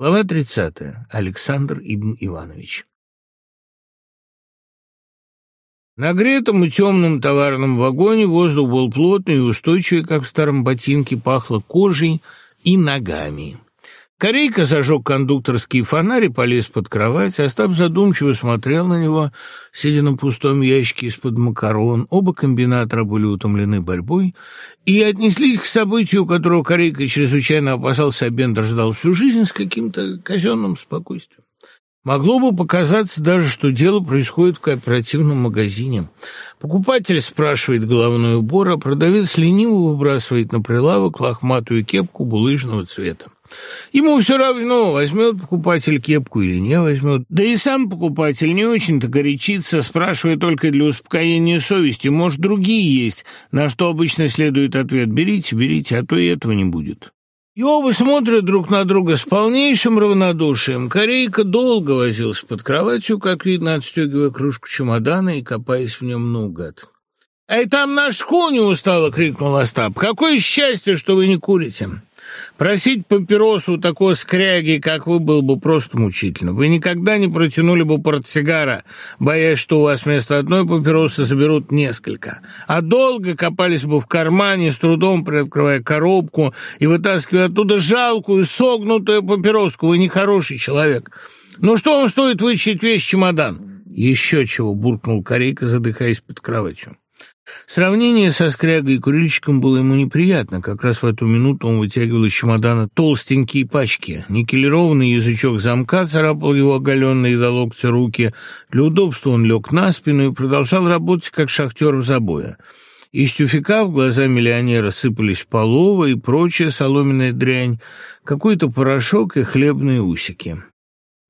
Глава 30. Александр Ибн Иванович. Нагретом и темном товарном вагоне воздух был плотный и устойчивый, как в старом ботинке, пахло кожей и ногами. Корейка зажег кондукторский фонарь и полез под кровать. Остап задумчиво смотрел на него, сидя на пустом ящике из-под макарон. Оба комбинатора были утомлены борьбой и отнеслись к событию, которого Корейка чрезвычайно опасался, а Бендер ждал всю жизнь с каким-то казенным спокойствием. Могло бы показаться даже, что дело происходит в кооперативном магазине. Покупатель спрашивает головной убор, а продавец лениво выбрасывает на прилавок лохматую кепку булыжного цвета. Ему все равно, возьмет покупатель кепку или не возьмет. Да и сам покупатель не очень-то горячится, спрашивая только для успокоения совести. Может, другие есть, на что обычно следует ответ «берите, берите, а то и этого не будет». И оба смотрят друг на друга с полнейшим равнодушием. Корейка долго возился под кроватью, как видно, отстегивая кружку чемодана и копаясь в нем наугад. «Эй, там наш коню устало!» — крикнул Остап. «Какое счастье, что вы не курите!» Просить папиросу такой скряги, как вы, было бы просто мучительно. Вы никогда не протянули бы портсигара, боясь, что у вас вместо одной папиросы заберут несколько. А долго копались бы в кармане, с трудом приоткрывая коробку и вытаскивая оттуда жалкую, согнутую папироску. Вы нехороший человек. Ну что вам стоит вытащить весь чемодан? Еще чего, буркнул Корейка, задыхаясь под кроватью. Сравнение со скрягой и курильщиком было ему неприятно. Как раз в эту минуту он вытягивал из чемодана толстенькие пачки. Никелированный язычок замка царапал его оголенные до локтя руки. Для удобства он лег на спину и продолжал работать, как шахтер в забое. Из тюфика в глаза миллионера сыпались полова и прочая соломенная дрянь, какой-то порошок и хлебные усики.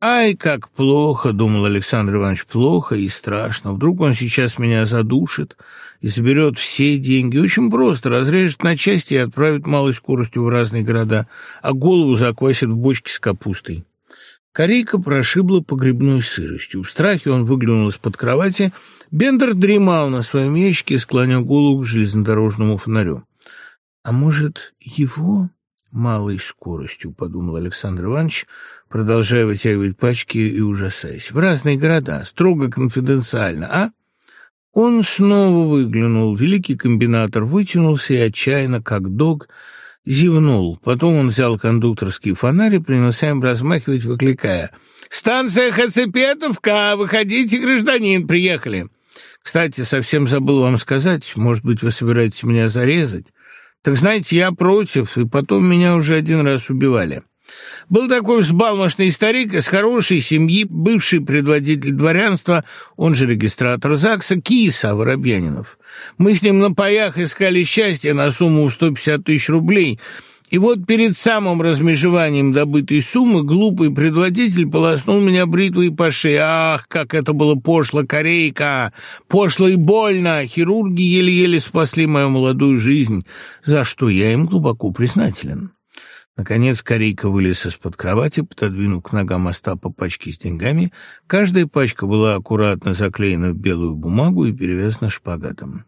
Ай, как плохо, — думал Александр Иванович, — плохо и страшно. Вдруг он сейчас меня задушит и заберет все деньги. Очень просто, разрежет на части и отправит малой скоростью в разные города, а голову заквасит в бочке с капустой. Корейка прошибла погребной сыростью. В страхе он выглянул из-под кровати. Бендер дремал на своем ящике, склоняя голову к железнодорожному фонарю. «А может, его?» малой скоростью, — подумал Александр Иванович, продолжая вытягивать пачки и ужасаясь. — В разные города, строго конфиденциально, а? Он снова выглянул. Великий комбинатор вытянулся и отчаянно, как дог, зевнул. Потом он взял кондукторский фонарь и принялся им размахивать, выкликая. «Станция Хацепетовка! Выходите, гражданин! Приехали!» «Кстати, совсем забыл вам сказать. Может быть, вы собираетесь меня зарезать?» Так знаете, я против, и потом меня уже один раз убивали. Был такой взбалмошный старик из хорошей семьи, бывший предводитель дворянства, он же регистратор ЗАГСа, Киса Воробьянинов. Мы с ним на паях искали счастье на сумму 150 тысяч рублей – и вот перед самым размежеванием добытой суммы глупый предводитель полоснул меня бритвой по шее. Ах, как это было пошло, корейка! Пошло и больно! Хирурги еле-еле спасли мою молодую жизнь, за что я им глубоко признателен. Наконец корейка вылез из-под кровати, пододвинув к ногам Остапа пачки с деньгами. Каждая пачка была аккуратно заклеена в белую бумагу и перевязана шпагатом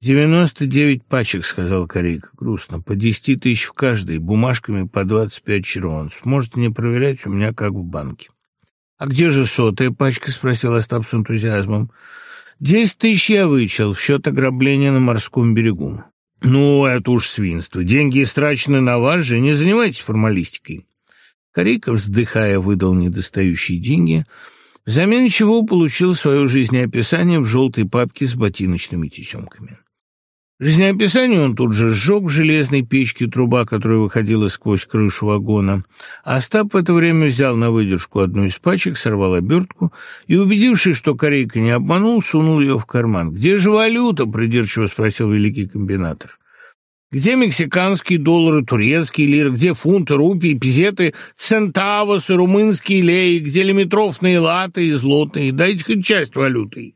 девяносто девять пачек сказал корейка грустно. По десяти тысяч в каждой. Бумажками по двадцать пять червон сможете не проверять у меня как в банке. А где же сотая пачка? Спросил остап с энтузиазмом. Десять тысяч я вычел. В счет ограбления на морском берегу. Ну это уж свинство. Деньги истрачены на вас же. Не занимайтесь формалистикой. Корейка вздыхая выдал недостающие деньги. Взамен чего получил свое жизнеописание в желтой папке с ботиночными тесемками. Жизнеописание он тут же сжег в железной печке труба, которая выходила сквозь крышу вагона. Остап в это время взял на выдержку одну из пачек, сорвал обертку и, убедившись, что корейка не обманул, сунул ее в карман. «Где же валюта?» – придирчиво спросил великий комбинатор. Где мексиканские доллары, турецкие лиры, где фунты, рупии, пизеты, центавосы, румынские леи, где лимитрофные латы и злотные? Дайте хоть часть валюты.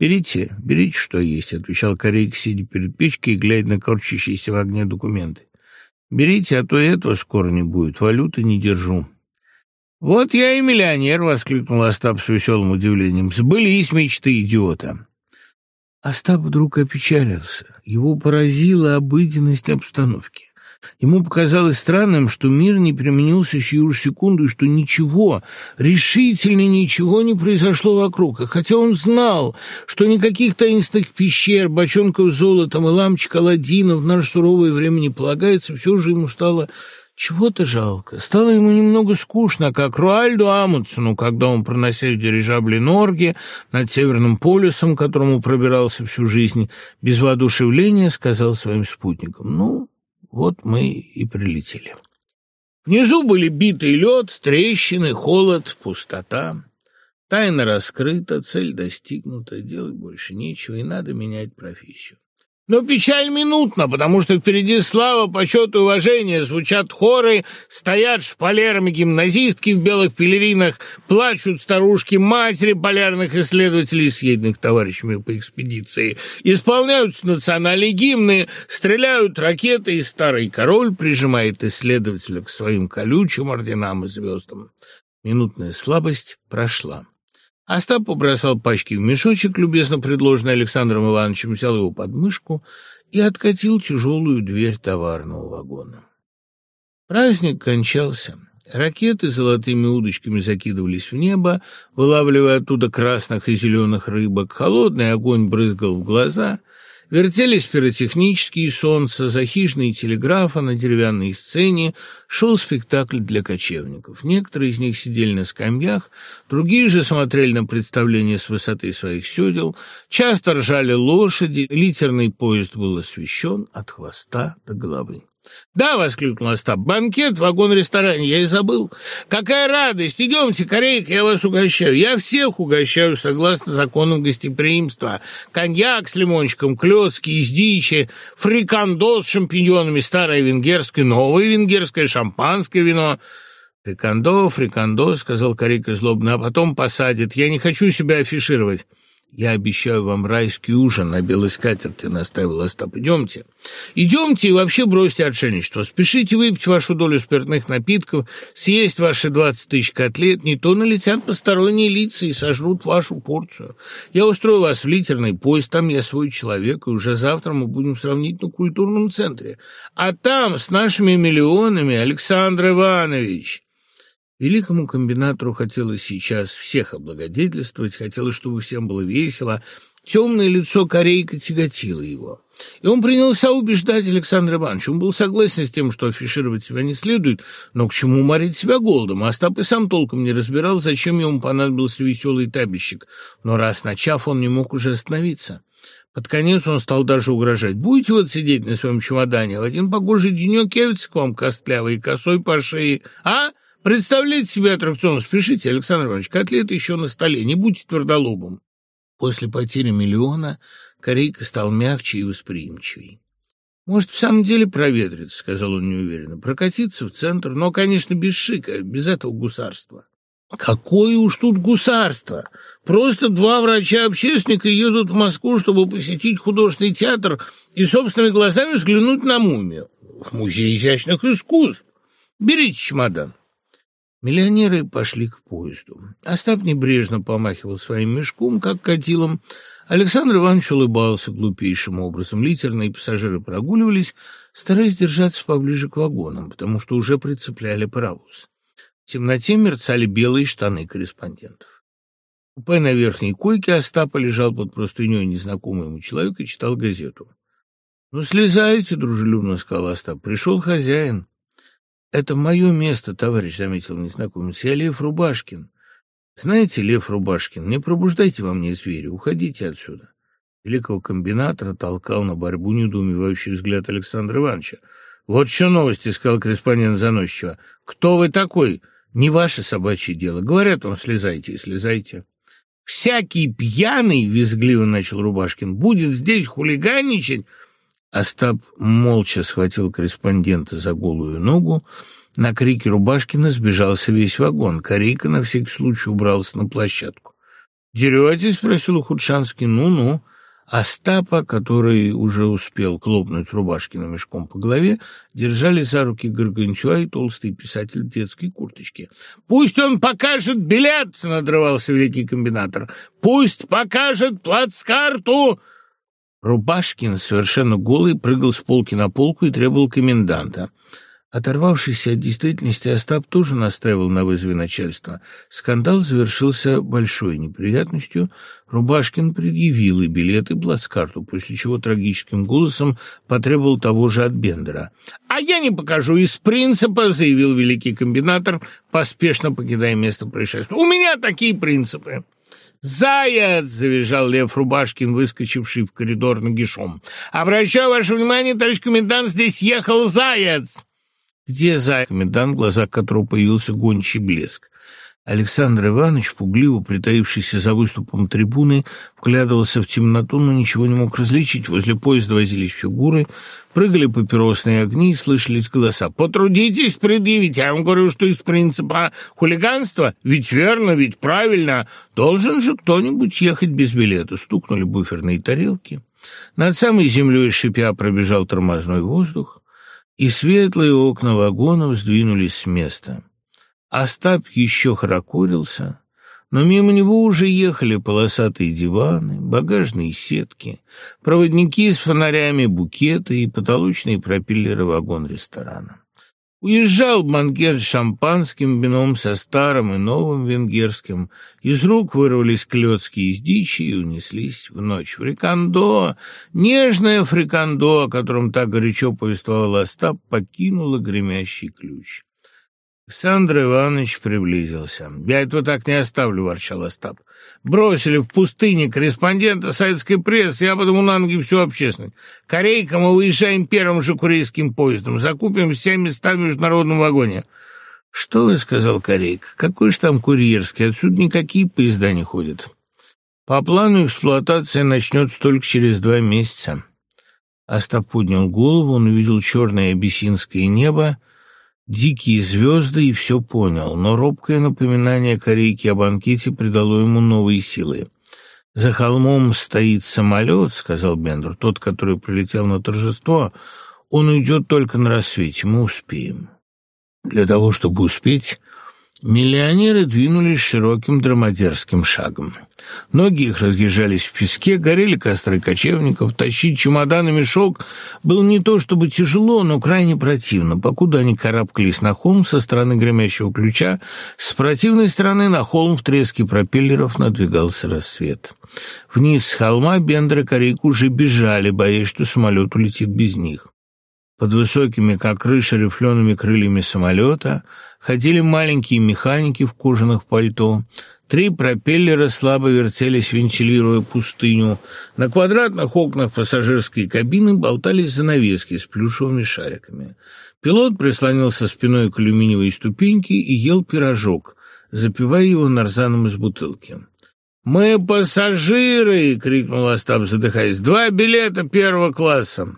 Берите, берите, что есть, отвечал корейк, сидя перед печкой и глядя на корчащиеся в огне документы. Берите, а то этого скоро не будет, валюты не держу. Вот я и миллионер, воскликнул Остап с веселым удивлением. Сбылись мечты идиота. Остап вдруг опечалился. Его поразила обыденность обстановки. Ему показалось странным, что мир не переменился сию секунду, что ничего, решительно ничего не произошло вокруг. И хотя он знал, что никаких таинственных пещер, бочонков золотом и ламчик Аладдина в наше суровое время не полагается, все же ему стало чего-то жалко. Стало ему немного скучно, как Руальду Амундсену, когда он, проносил в Норги над Северным полюсом, к которому пробирался всю жизнь, без воодушевления сказал своим спутникам, «Ну, вот мы и прилетели. Внизу были битый лед, трещины, холод, пустота. Тайна раскрыта, цель достигнута, делать больше нечего, и надо менять профессию. Но печаль минутна, потому что впереди слава, почет и уважение. Звучат хоры, стоят шпалерами гимназистки в белых пелеринах, плачут старушки-матери полярных исследователей, съеденных товарищами по экспедиции. Исполняются национальные гимны, стреляют ракеты, и старый король прижимает исследователя к своим колючим орденам и звездам. Минутная слабость прошла. Остап побросал пачки в мешочек, любезно предложенный Александром Ивановичем, взял его под мышку и откатил тяжелую дверь товарного вагона. Праздник кончался. Ракеты золотыми удочками закидывались в небо, вылавливая оттуда красных и зеленых рыбок. Холодный огонь брызгал в глаза — Вертелись пиротехнические солнца, захижные телеграфа на деревянной сцене, шел спектакль для кочевников. Некоторые из них сидели на скамьях, другие же смотрели на представление с высоты своих седел. часто ржали лошади, литерный поезд был освещен от хвоста до головы. «Да!» — воскликнул Остап. «Банкет, вагон-ресторан, я и забыл. Какая радость! Идемте, корейка, я вас угощаю. Я всех угощаю согласно законам гостеприимства. Коньяк с лимончиком, клёцки из дичи, фрикандо с шампиньонами, старое венгерское, новое венгерское, шампанское вино». «Фрикандо, фрикандо», — сказал корейка злобно, — «а потом посадит. Я не хочу себя афишировать». Я обещаю вам райский ужин, на белой скатерти наставил Остап. Идемте. Идемте и вообще бросьте отшельничество. Спешите выпить вашу долю спиртных напитков, съесть ваши двадцать тысяч котлет, не то налетят посторонние лица и сожрут вашу порцию. Я устрою вас в литерный поезд, там я свой человек, и уже завтра мы будем в на культурном центре. А там с нашими миллионами, Александр Иванович... Великому комбинатору хотелось сейчас всех облагодетельствовать, хотелось, чтобы всем было весело. Темное лицо корейка тяготило его. И он принялся убеждать Александра Ивановича. Он был согласен с тем, что афишировать себя не следует, но к чему морить себя голодом? Остап и сам толком не разбирал, зачем ему понадобился веселый табельщик. Но раз начав, он не мог уже остановиться. Под конец он стал даже угрожать. «Будете вот сидеть на своем чемодане, а в один погожий денек явится к вам костлявый и косой по шее, а?» Представляете себе аттракцион, спешите, Александр Иванович, котлеты еще на столе, не будьте твердолобым. После потери миллиона Корейка стал мягче и восприимчивее. «Может, в самом деле проветриться», — сказал он неуверенно, — «прокатиться в центр, но, конечно, без шика, без этого гусарства». «Какое уж тут гусарство! Просто два врача-общественника едут в Москву, чтобы посетить художественный театр и собственными глазами взглянуть на мумию в Музей изящных искусств. Берите чемодан». Миллионеры пошли к поезду. Остап небрежно помахивал своим мешком, как катилом. Александр Иванович улыбался глупейшим образом. Литерные пассажиры прогуливались, стараясь держаться поближе к вагонам, потому что уже прицепляли паровоз. В темноте мерцали белые штаны корреспондентов. Купе на верхней койке Остапа лежал под простыней незнакомый ему человек и читал газету. «Ну, слезайте, дружелюбно», — сказал Остап. «Пришел хозяин». Это мое место, товарищ, заметил незнакомец. Я Лев Рубашкин. Знаете, Лев Рубашкин, не пробуждайте во мне звери, уходите отсюда. Великого комбинатора толкал на борьбу недоумевающий взгляд Александра Ивановича. «Вот что новости», — сказал корреспондент заносчиво. «Кто вы такой? Не ваше собачье дело. Говорят он слезайте и слезайте». «Всякий пьяный», — визгливо начал Рубашкин, — «будет здесь хулиганничать Остап молча схватил корреспондента за голую ногу. На крики Рубашкина сбежался весь вагон. Корейка на всякий случай убрался на площадку. «Деретесь?» — спросил Худшанский, «Ну-ну». Остапа, который уже успел клопнуть Рубашкина мешком по голове, держали за руки Горгончуа и толстый писатель в детской курточке. «Пусть он покажет билет!» — надрывался великий комбинатор. «Пусть покажет плацкарту!» Рубашкин совершенно голый прыгал с полки на полку и требовал коменданта. Оторвавшийся от действительности Остап тоже настаивал на вызове начальства. Скандал завершился большой неприятностью. Рубашкин предъявил и билет, и бласкарту, после чего трагическим голосом потребовал того же от Бендера. «А я не покажу из принципа», — заявил великий комбинатор, поспешно покидая место происшествия. «У меня такие принципы». Заяц!» — завизжал Лев Рубашкин, выскочивший в коридор нагишом. «Обращаю ваше внимание, товарищ комендант, здесь ехал заяц!» «Где заяц?» — комендант, в глазах которого появился гончий блеск. Александр Иванович, пугливо притаившийся за выступом трибуны, вглядывался в темноту, но ничего не мог различить. Возле поезда возились фигуры, прыгали папиросные огни и слышались голоса. «Потрудитесь предъявить! Я вам говорю, что из принципа хулиганства! Ведь верно, ведь правильно! Должен же кто-нибудь ехать без билета!» Стукнули буферные тарелки. Над самой землей шипя пробежал тормозной воздух, и светлые окна вагонов сдвинулись с места. Остап еще хрокурился, но мимо него уже ехали полосатые диваны, багажные сетки, проводники с фонарями, букеты и потолочные пропеллеры вагон ресторана. Уезжал банкет с шампанским вином, со старым и новым венгерским. Из рук вырвались клетки из дичи и унеслись в ночь. Фрикандо, нежное фрикандо, о котором так горячо повествовал Остап, покинуло гремящий ключ. Александр Иванович приблизился. «Я тут так не оставлю», — ворчал Остап. «Бросили в пустыне корреспондента советской прессы, я потом унанги всю общественность. Корейка мы выезжаем первым же курейским поездом, закупим все места в международном вагоне». «Что вы», — сказал Корейка, — «какой же там курьерский, отсюда никакие поезда не ходят». «По плану эксплуатация начнется только через два месяца». Остап поднял голову, он увидел черное абиссинское небо, — Дикие звезды и все понял, но робкое напоминание корейки о банкете придало ему новые силы. «За холмом стоит самолет», — сказал Бендер, — «тот, который прилетел на торжество. Он уйдет только на рассвете, мы успеем». Для того, чтобы успеть, Миллионеры двинулись широким драмадерским шагом. Ноги их разъезжались в песке, горели костры кочевников, тащить чемодан и мешок было не то чтобы тяжело, но крайне противно, покуда они карабкались на холм со стороны гремящего ключа, с противной стороны на холм в треске пропеллеров надвигался рассвет. Вниз с холма Бендер и уже бежали, боясь, что самолет улетит без них. Под высокими, как крыша, рифлеными крыльями самолета – ходили маленькие механики в кожаных пальто, три пропеллера слабо вертелись, вентилируя пустыню, на квадратных окнах пассажирской кабины болтались занавески с плюшевыми шариками. Пилот прислонился спиной к алюминиевой ступеньке и ел пирожок, запивая его нарзаном из бутылки. «Мы пассажиры!» — крикнул Остап, задыхаясь. «Два билета первого класса!»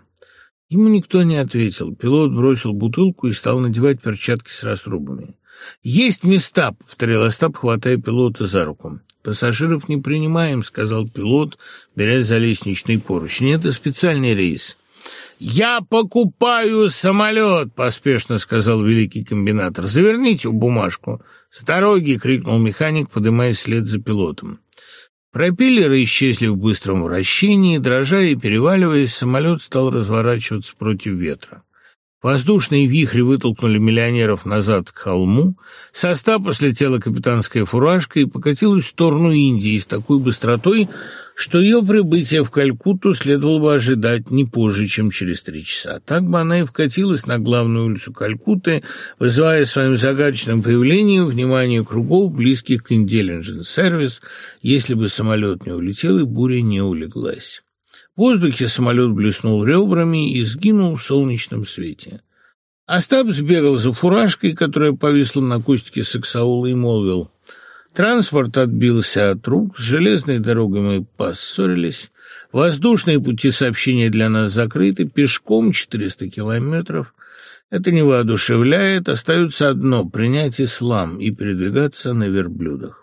Ему никто не ответил. Пилот бросил бутылку и стал надевать перчатки с раструбами. «Есть места!» — повторил Остап, хватая пилота за руку. «Пассажиров не принимаем», — сказал пилот, берясь за лестничный поручень. «Это специальный рейс». «Я покупаю самолет!» — поспешно сказал великий комбинатор. «Заверните в бумажку!» «С дороги!» — крикнул механик, поднимаясь вслед за пилотом. Пропеллеры исчезли в быстром вращении, дрожа и переваливаясь, самолет стал разворачиваться против ветра. Воздушные вихри вытолкнули миллионеров назад к холму, со стапа слетела капитанская фуражка и покатилась в сторону Индии с такой быстротой, что ее прибытие в Калькутту следовало бы ожидать не позже, чем через три часа. Так бы она и вкатилась на главную улицу Калькутты, вызывая своим загадочным появлением внимание кругов, близких к Intelligent Service, если бы самолет не улетел и буря не улеглась. В воздухе самолет блеснул ребрами, и сгинул в солнечном свете. Остап сбегал за фуражкой, которая повисла на кустике саксаула, и молвил. Транспорт отбился от рук, с железной дорогой мы поссорились, воздушные пути сообщения для нас закрыты, пешком 400 километров. Это не воодушевляет, остается одно — принять ислам и передвигаться на верблюдах.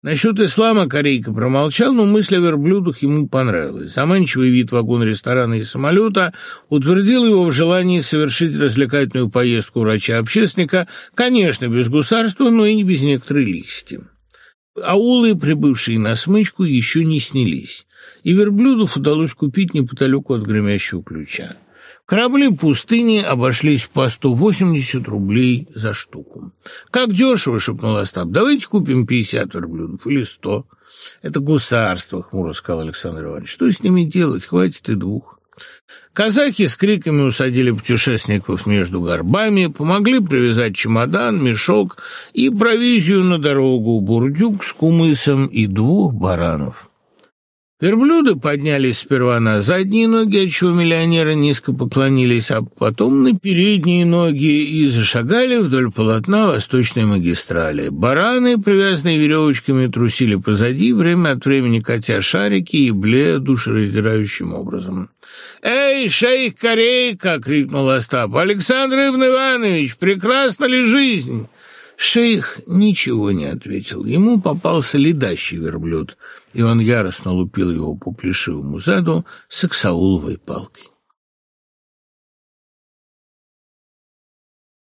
Насчет ислама, Корейка промолчал, но мысль о верблюдах ему понравилась. Заманчивый вид вагон ресторана и самолета утвердил его в желании совершить развлекательную поездку врача-общественника, конечно, без гусарства, но и не без некоторой лихсти. Аулы, прибывшие на смычку, еще не снялись, и верблюдов удалось купить неподалеку от гремящего ключа. Корабли пустыни обошлись по 180 рублей за штуку. «Как дешево!» — шепнул Остап. «Давайте купим 50 верблюдов или 100». «Это гусарство!» — хмуро сказал Александр Иванович. «Что с ними делать? Хватит и двух». Казаки с криками усадили путешественников между горбами, помогли привязать чемодан, мешок и провизию на дорогу, бурдюк с кумысом и двух баранов. Верблюды поднялись сперва на задние ноги, отчего миллионеры низко поклонились, а потом на передние ноги и зашагали вдоль полотна восточной магистрали. Бараны, привязанные веревочками, трусили позади, время от времени катя шарики и бле душераздирающим образом. «Эй, шейх Корейка!» — крикнул Остап. «Александр Иван Иванович, прекрасна ли жизнь?» Шейх ничего не ответил. Ему попался ледащий верблюд — и он яростно лупил его по плешивому заду сексауловой палкой.